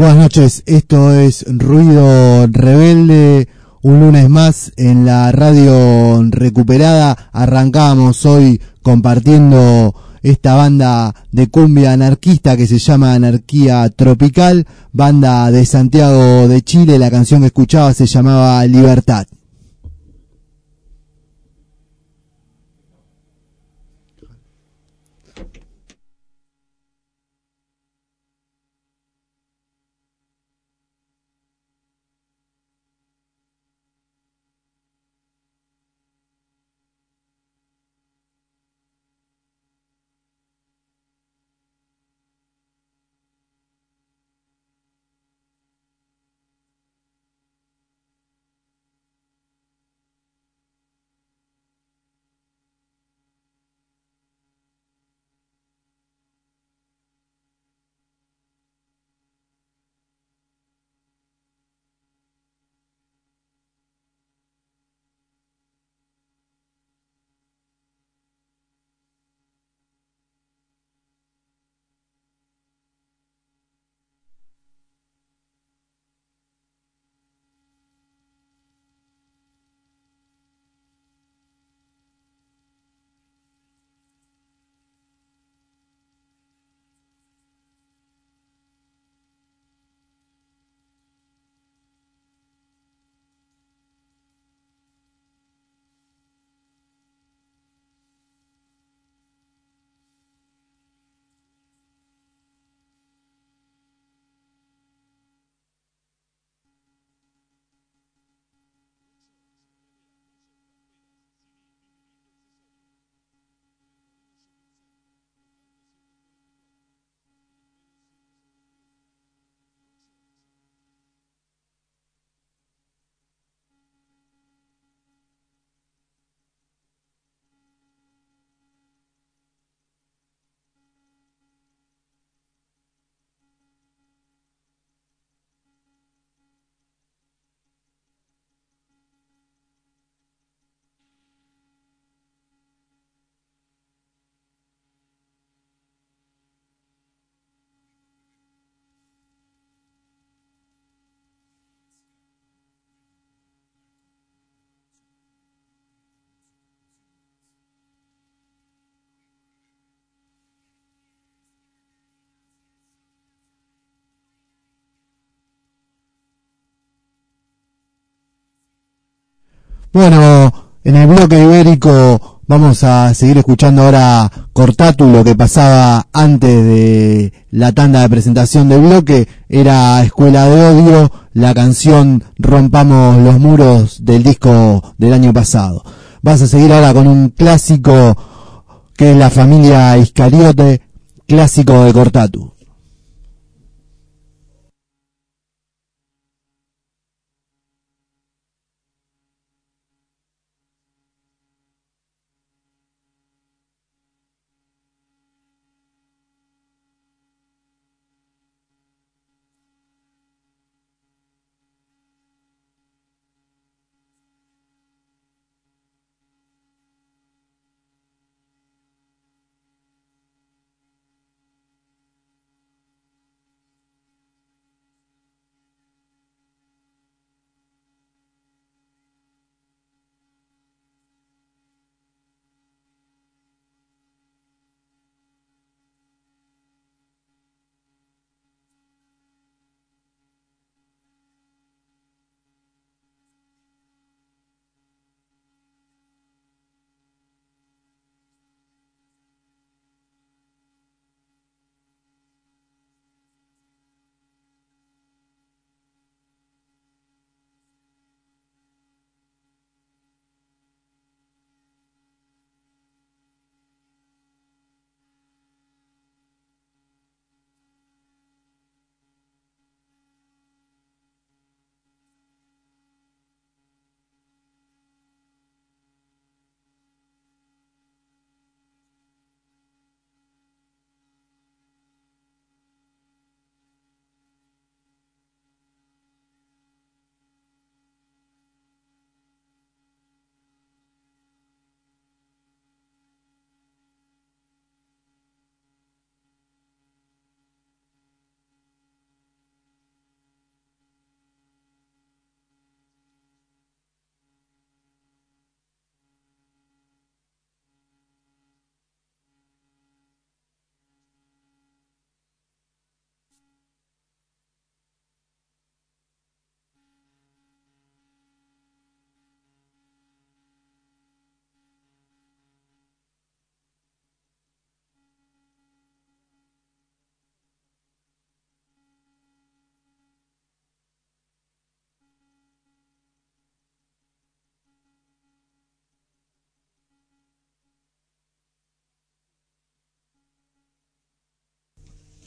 Buenas noches, esto es Ruido Rebelde, un lunes más en la radio recuperada. Arrancamos hoy compartiendo esta banda de cumbia anarquista que se llama Anarquía Tropical, banda de Santiago de Chile. La canción que escuchaba se llamaba Libertad. Bueno, en el bloque ibérico vamos a seguir escuchando ahora Cortatu, lo que pasaba antes de la tanda de presentación del bloque era Escuela de Odio, la canción Rompamos los muros del disco del año pasado. Vas a seguir ahora con un clásico que es la familia Iscariote, clásico de Cortatu.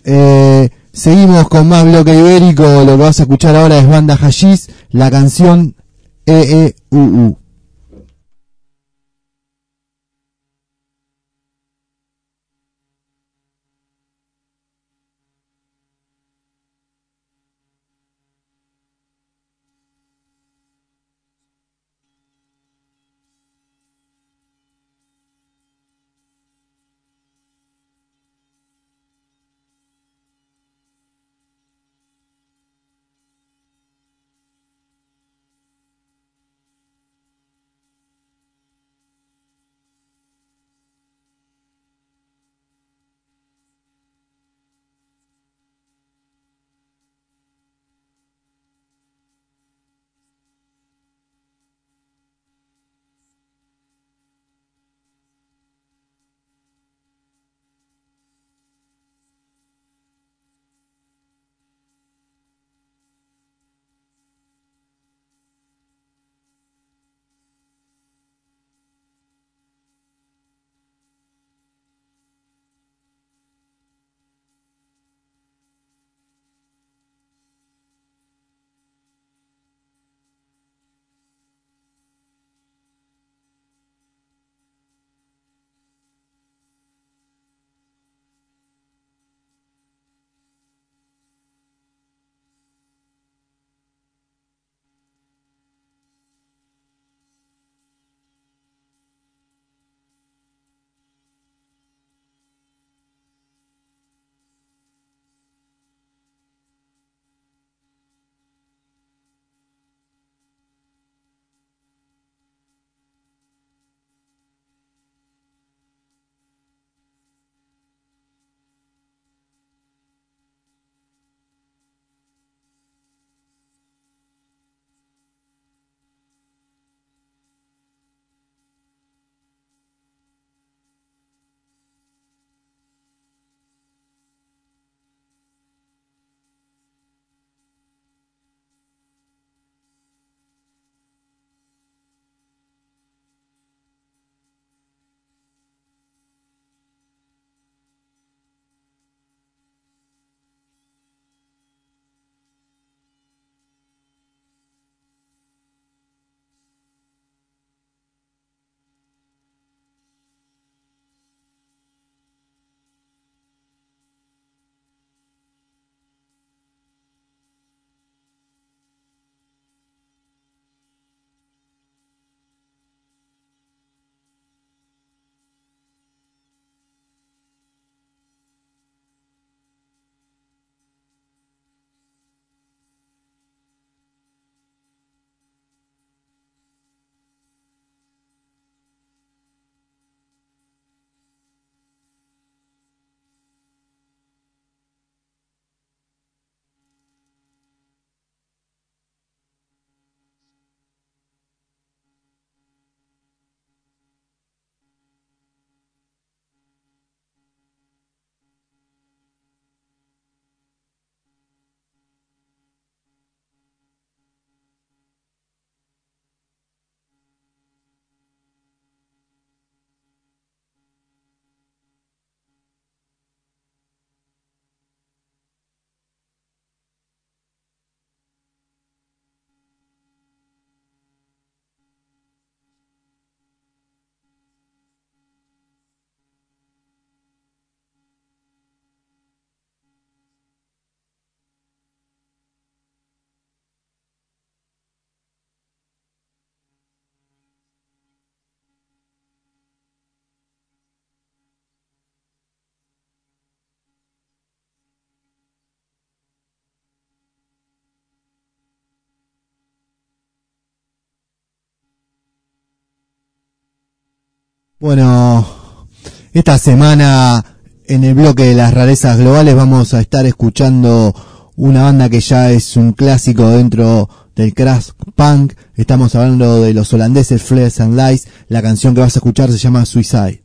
Eh, seguimos con más bloque ibérico. Lo que vas a escuchar ahora es Banda Hashish, la canción EEUU. Bueno, esta semana en el bloque de las rarezas globales vamos a estar escuchando una banda que ya es un clásico dentro del crash punk. Estamos hablando de los holandeses Flesh and Lies. La canción que vas a escuchar se llama Suicide.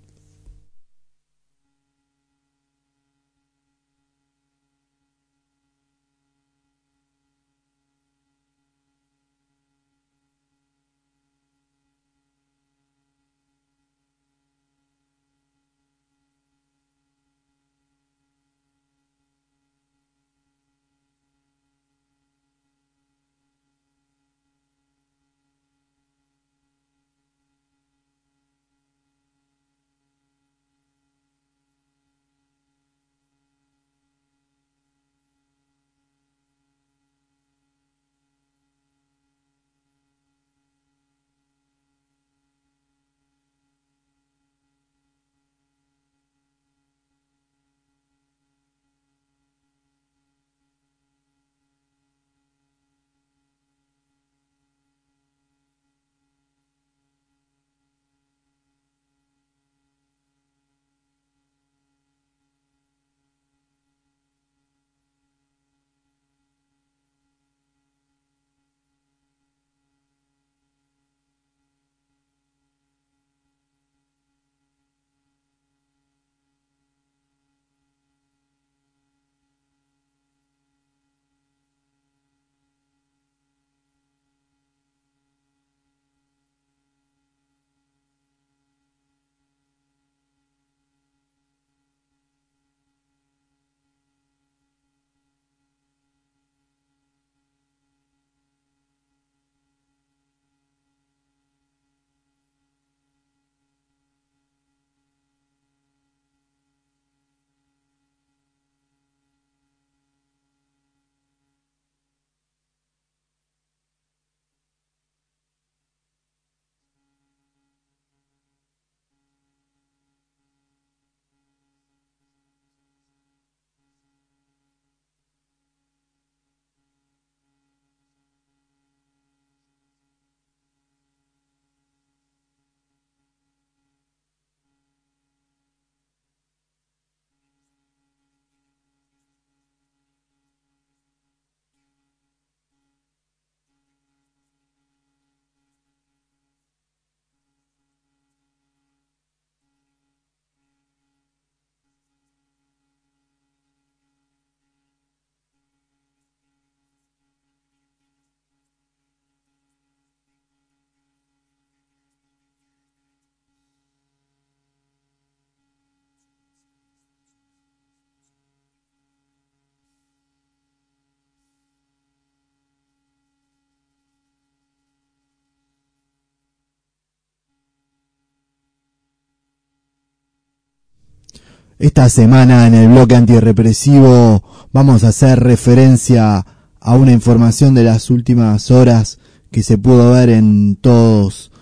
Esta semana en el bloque antirrepresivo vamos a hacer referencia a una información de las últimas horas que se pudo ver en todos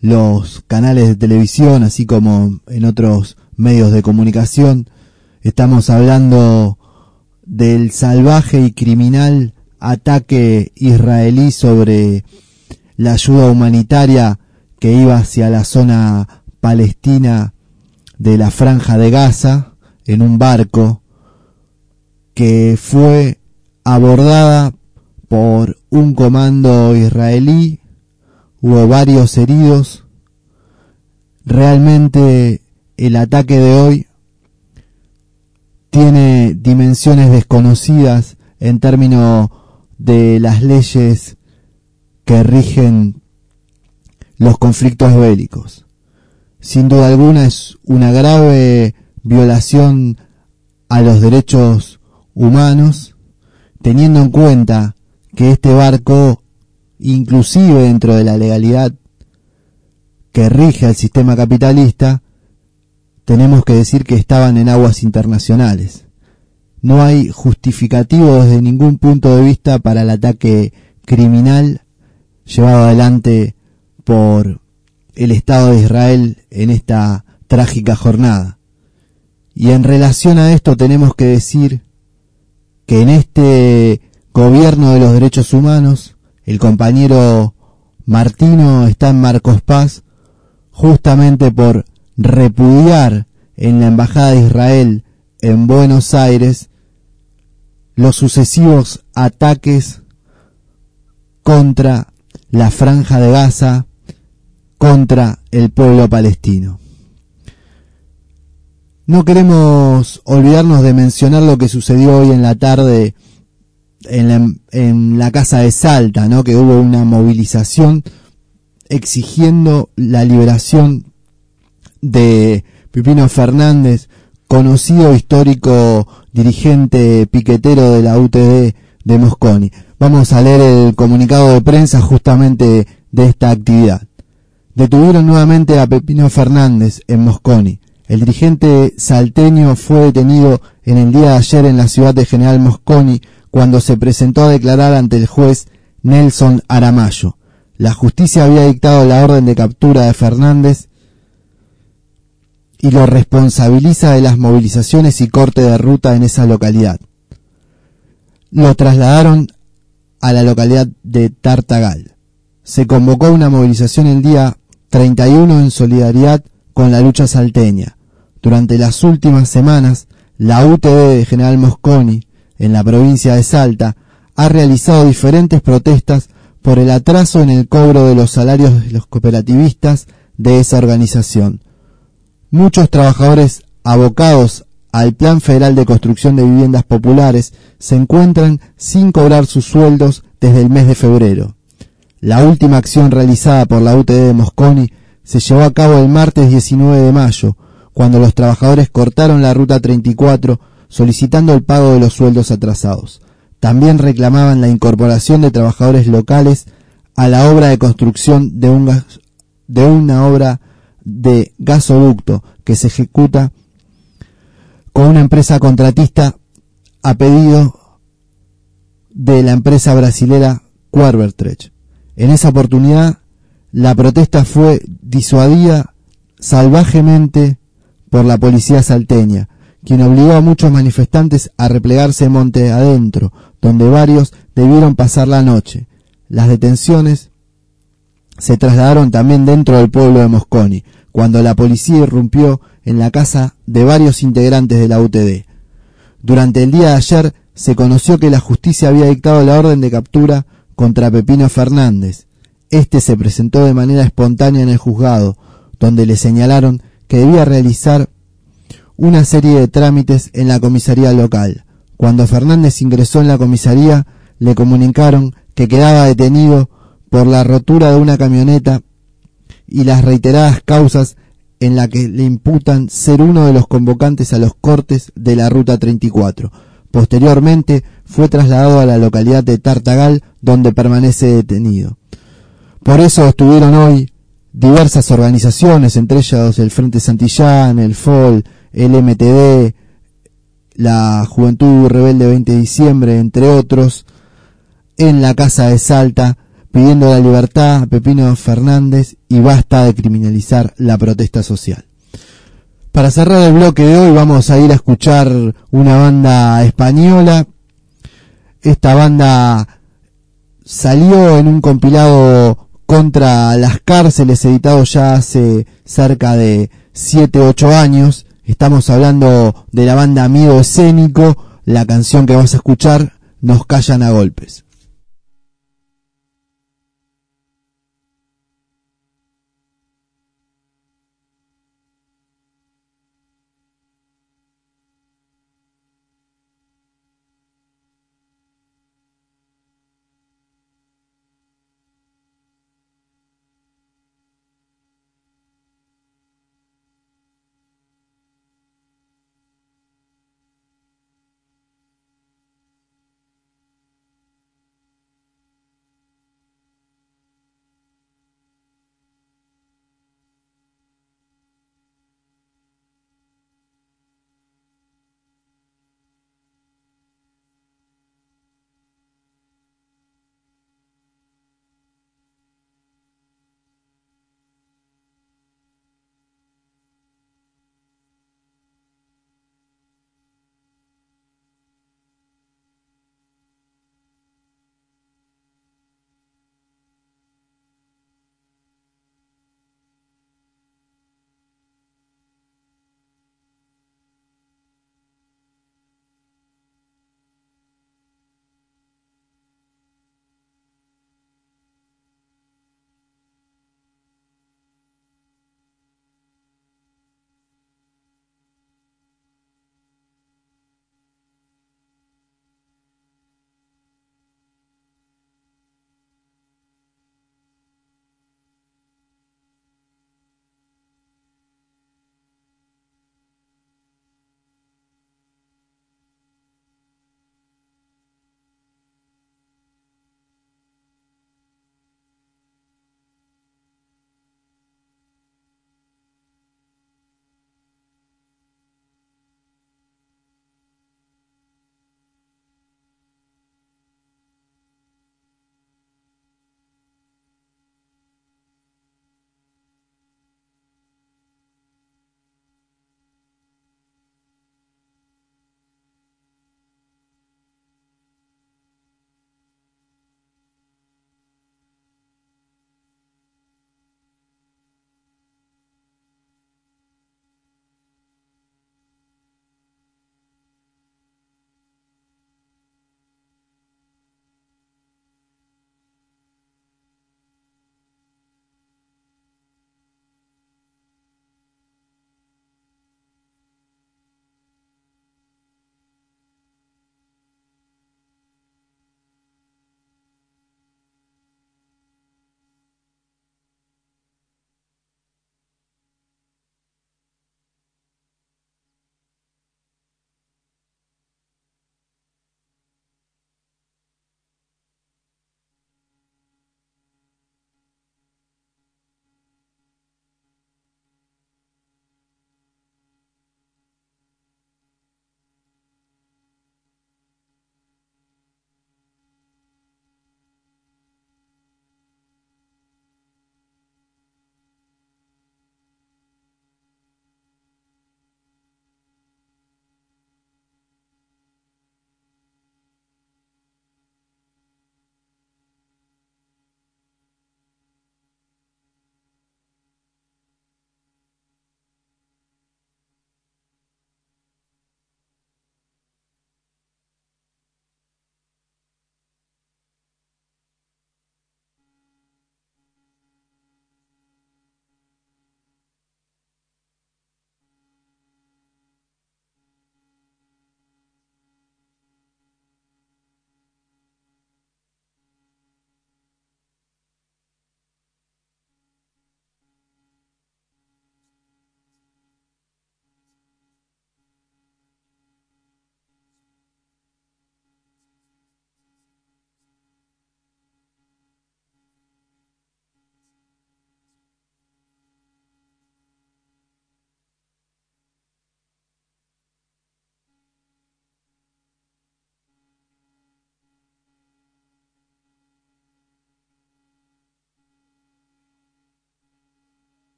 los canales de televisión, así como en otros medios de comunicación. Estamos hablando del salvaje y criminal ataque israelí sobre la ayuda humanitaria que iba hacia la zona palestina de la franja de Gaza en un barco que fue abordada por un comando israelí, hubo varios heridos. Realmente el ataque de hoy tiene dimensiones desconocidas en términos de las leyes que rigen los conflictos bélicos sin duda alguna es una grave violación a los derechos humanos, teniendo en cuenta que este barco, inclusive dentro de la legalidad que rige al sistema capitalista, tenemos que decir que estaban en aguas internacionales. No hay justificativo desde ningún punto de vista para el ataque criminal llevado adelante por el Estado de Israel en esta trágica jornada. Y en relación a esto tenemos que decir que en este gobierno de los derechos humanos, el compañero Martino está en Marcos Paz justamente por repudiar en la Embajada de Israel en Buenos Aires los sucesivos ataques contra la franja de Gaza, contra el pueblo palestino. No queremos olvidarnos de mencionar lo que sucedió hoy en la tarde en la, casa de Salta, ¿no? que hubo una movilización exigiendo la liberación de Pipino Fernández, conocido histórico dirigente piquetero de la UTD de Mosconi. Vamos a leer el comunicado de prensa justamente de esta actividad. Detuvieron nuevamente a Pepino Fernández en Mosconi. El dirigente salteño fue detenido en el día de ayer en la ciudad de General Mosconi cuando se presentó a declarar ante el juez Nelson Aramayo. La justicia había dictado la orden de captura de Fernández y lo responsabiliza de las movilizaciones y corte de ruta en esa localidad. Lo trasladaron a la localidad de Tartagal. Se convocó una movilización el día 31 en solidaridad con la lucha salteña. Durante las últimas semanas, la UTD de General Mosconi, en la provincia de Salta, ha realizado diferentes protestas por el atraso en el cobro de los salarios de los cooperativistas de esa organización. Muchos trabajadores abocados al Plan Federal de Construcción de Viviendas Populares se encuentran sin cobrar sus sueldos desde el mes de febrero. La última acción realizada por la UTD de Mosconi se llevó a cabo el martes 19 de mayo, cuando los trabajadores cortaron la ruta 34 solicitando el pago de los sueldos atrasados. También reclamaban la incorporación de trabajadores locales a la obra de construcción de, un de una obra de gasoducto que se ejecuta con una empresa contratista a pedido de la empresa brasilera. En esa oportunidad, la protesta fue disuadida salvajemente por la policía salteña, quien obligó a muchos manifestantes a replegarse monte adentro, donde varios debieron pasar la noche. Las detenciones se trasladaron también dentro del pueblo de Mosconi, cuando la policía irrumpió en la casa de varios integrantes de la UTD. Durante el día de ayer se conoció que la justicia había dictado la orden de captura contra Pepino Fernández. Este se presentó de manera espontánea en el juzgado, donde le señalaron que debía realizar una serie de trámites en la comisaría local. Cuando Fernández ingresó en la comisaría, le comunicaron que quedaba detenido por la rotura de una camioneta y las reiteradas causas en la que le imputan ser uno de los convocantes a los cortes de la Ruta 34. Posteriormente fue trasladado a la localidad de Tartagal, donde permanece detenido. Por eso estuvieron hoy diversas organizaciones, entre ellas el Frente Santillán, el FOL, el MTD, la Juventud Rebelde 20 de diciembre, entre otros, en la Casa de Salta, pidiendo la libertad a Pepino Fernández y basta de criminalizar la protesta social. Para cerrar el bloque de hoy vamos a ir a escuchar una banda española. Esta banda salió en un compilado contra las cárceles editado ya hace cerca de 7-8 años. Estamos hablando de la banda Miedo Escénico. La canción que vamos a escuchar, Nos callan a golpes.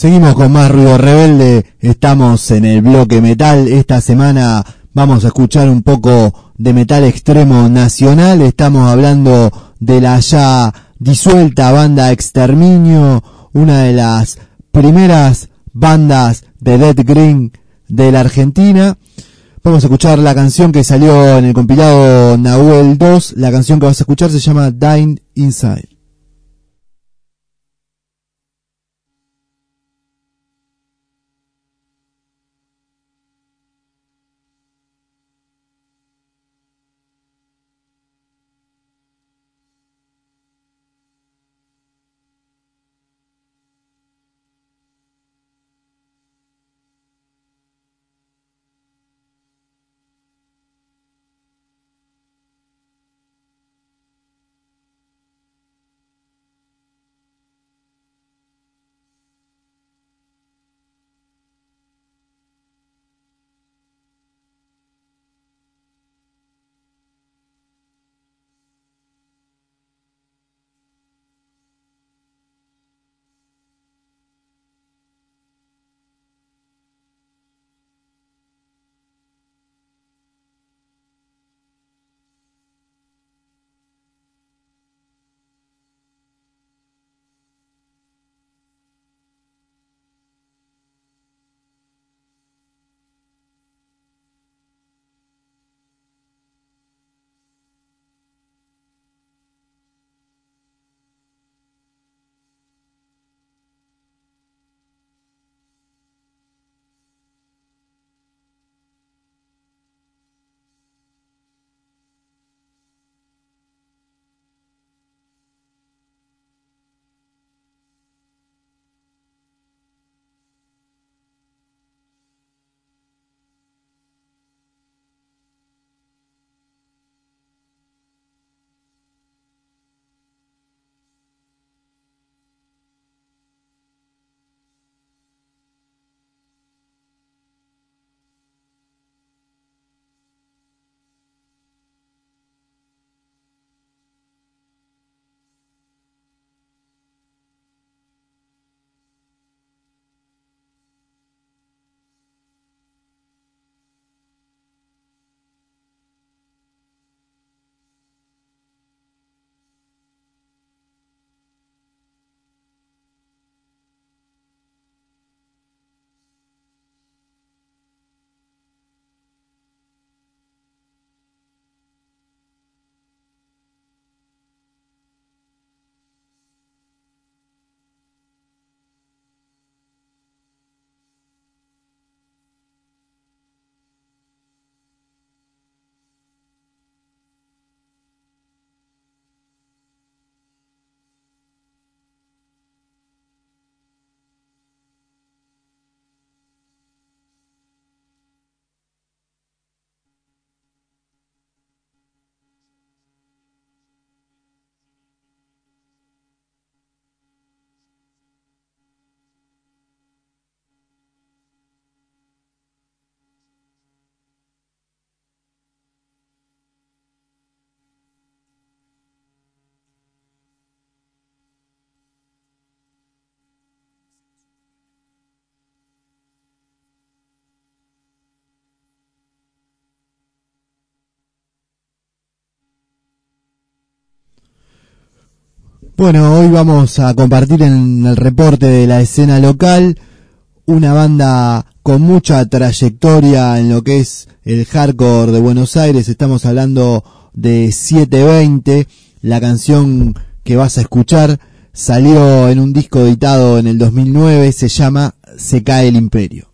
Seguimos con más ruido rebelde, estamos en el bloque metal, esta semana vamos a escuchar un poco de metal extremo nacional, estamos hablando de la ya disuelta banda Exterminio, una de las primeras bandas de Dead Green de la Argentina. Vamos a escuchar la canción que salió en el compilado Nahuel 2, la canción que vas a escuchar se llama Dying Inside. Bueno, hoy vamos a compartir en el reporte de la escena local una banda con mucha trayectoria en lo que es el hardcore de Buenos Aires. Estamos hablando de 720. La canción que vas a escuchar salió en un disco editado en el 2009. Se llama Se cae el imperio.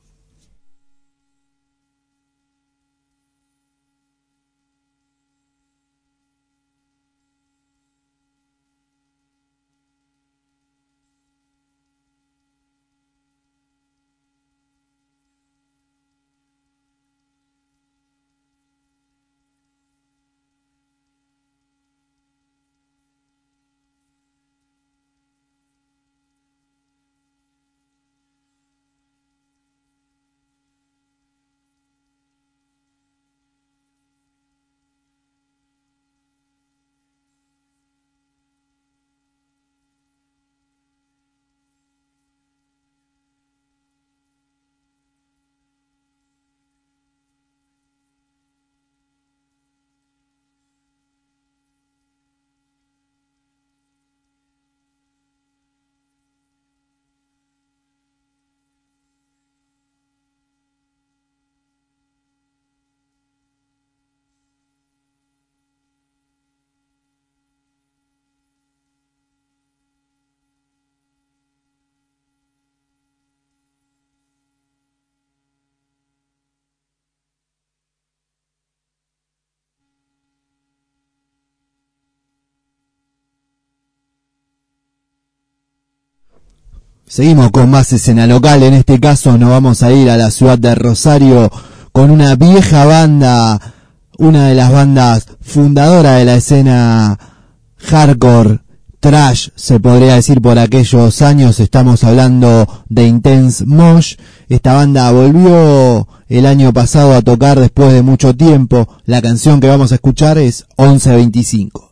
Seguimos con más escena local, en este caso nos vamos a ir a la ciudad de Rosario con una vieja banda, una de las bandas fundadoras de la escena hardcore, trash, se podría decir por aquellos años, estamos hablando de Intense Mosh, esta banda volvió el año pasado a tocar después de mucho tiempo, la canción que vamos a escuchar es 1125.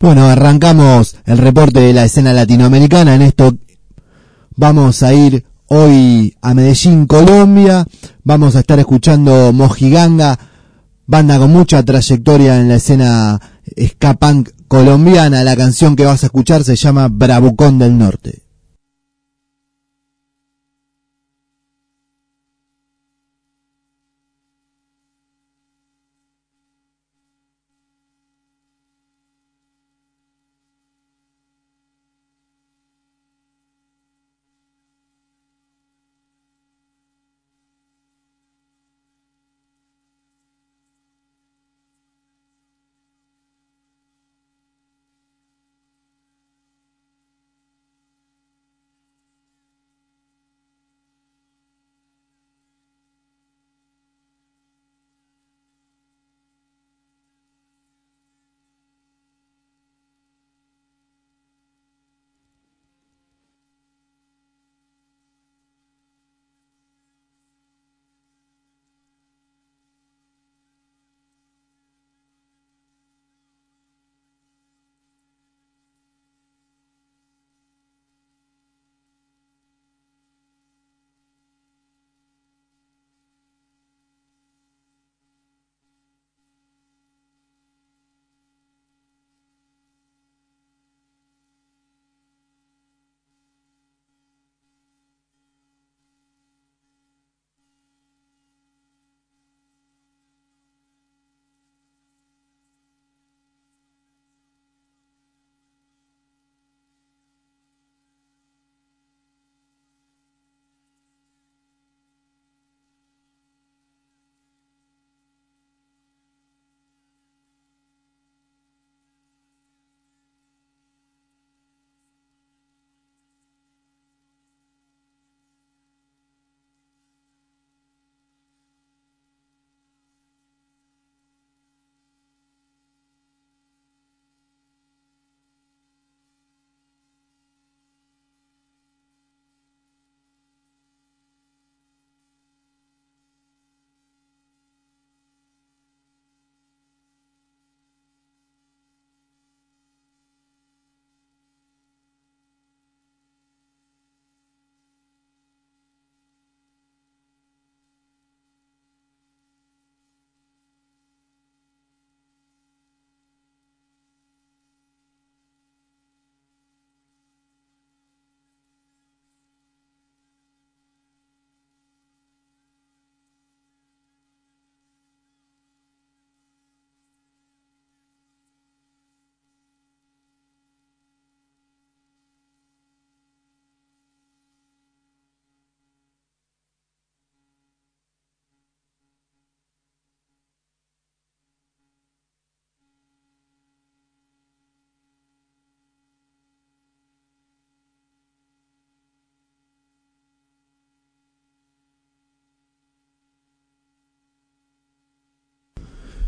Bueno, arrancamos el reporte de la escena latinoamericana. En esto vamos a ir hoy a Medellín, Colombia. Vamos a estar escuchando Mojiganga, banda con mucha trayectoria en la escena ska punk colombiana. La canción que vas a escuchar se llama Bravucón del Norte.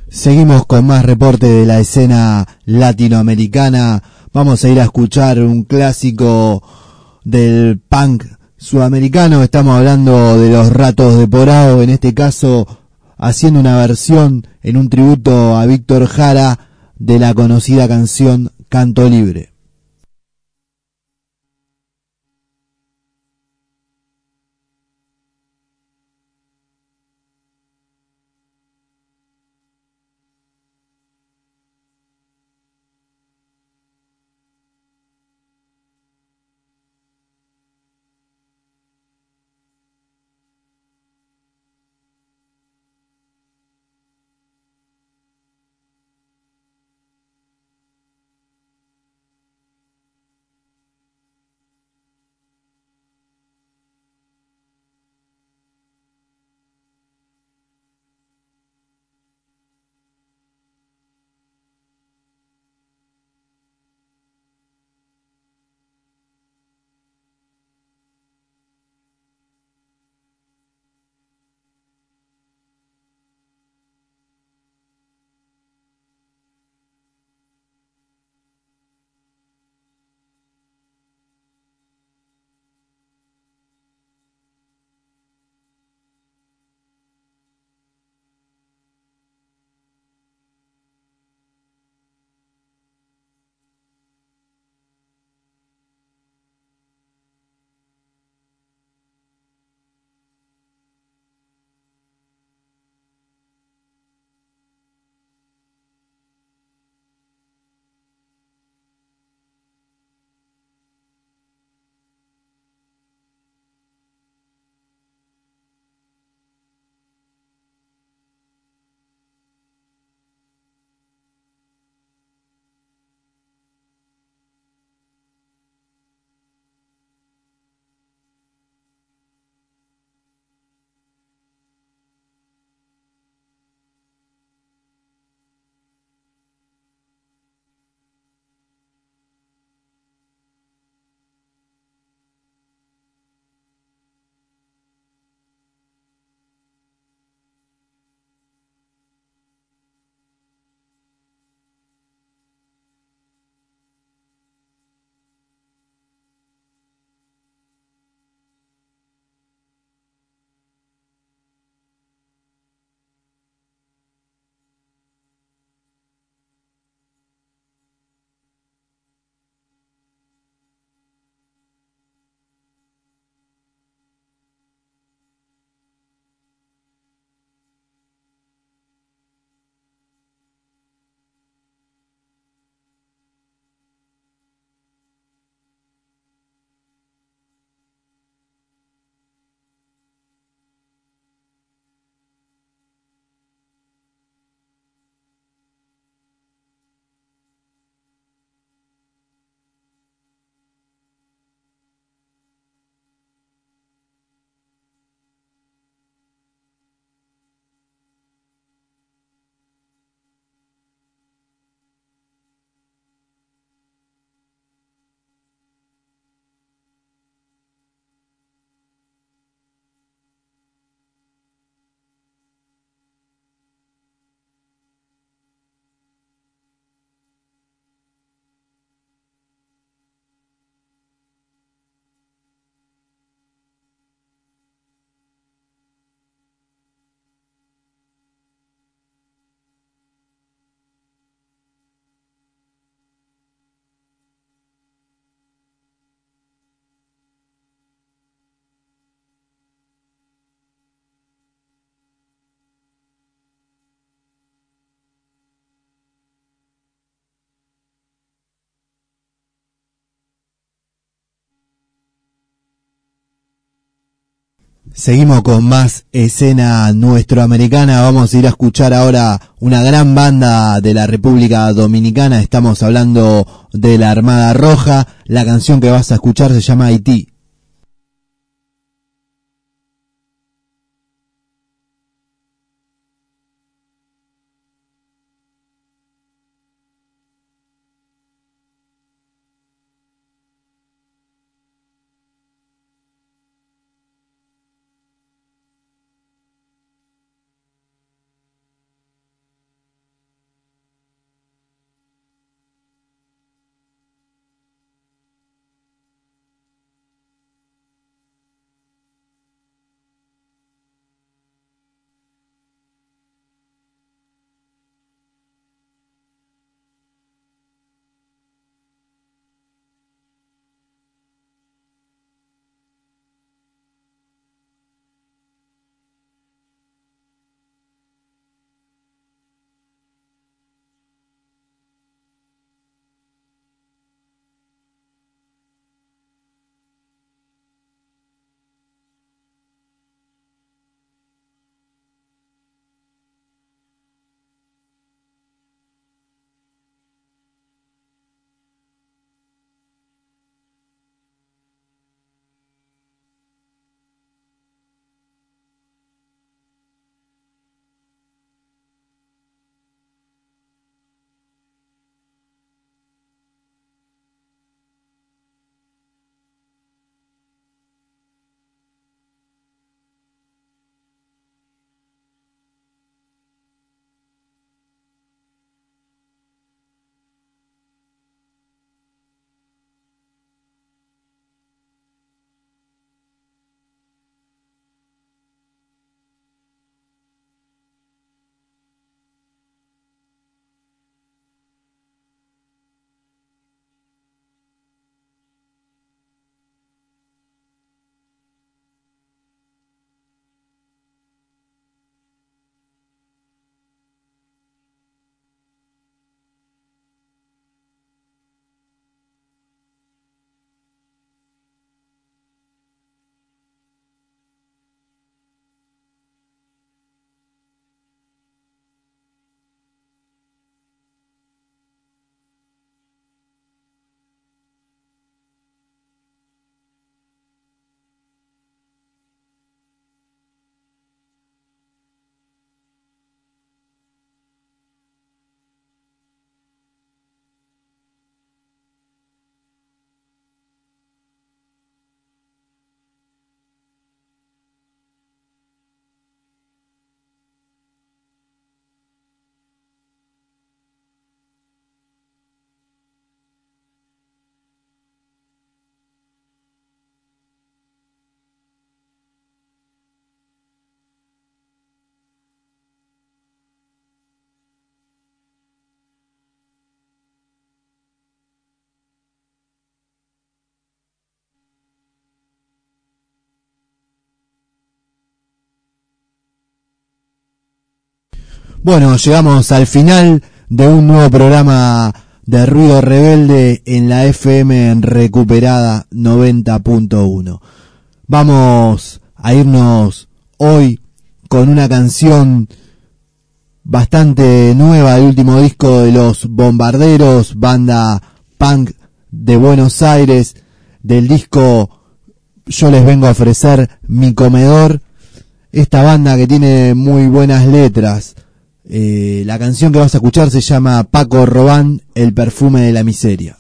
Seguimos con más reporte de la escena latinoamericana. Vamos a ir a escuchar un clásico del punk sudamericano. Estamos hablando de los ratos de Porao, en este caso haciendo una versión en un tributo a Víctor Jara de la conocida canción Canto Libre. Seguimos con más escena nuestroamericana. Vamos a ir a escuchar ahora una gran banda de la República Dominicana. Estamos hablando de la Armada Roja. La canción que vas a escuchar se llama Haití. Bueno, llegamos al final de un nuevo programa de Ruido Rebelde en la FM recuperada 90.1. Vamos a irnos hoy con una canción bastante nueva del último disco de los Bombarderos, banda punk de Buenos Aires, del disco Yo les vengo a ofrecer mi comedor, esta banda que tiene muy buenas letras. Eh, la canción que vas a escuchar se llama Paco Robán, el perfume de la miseria.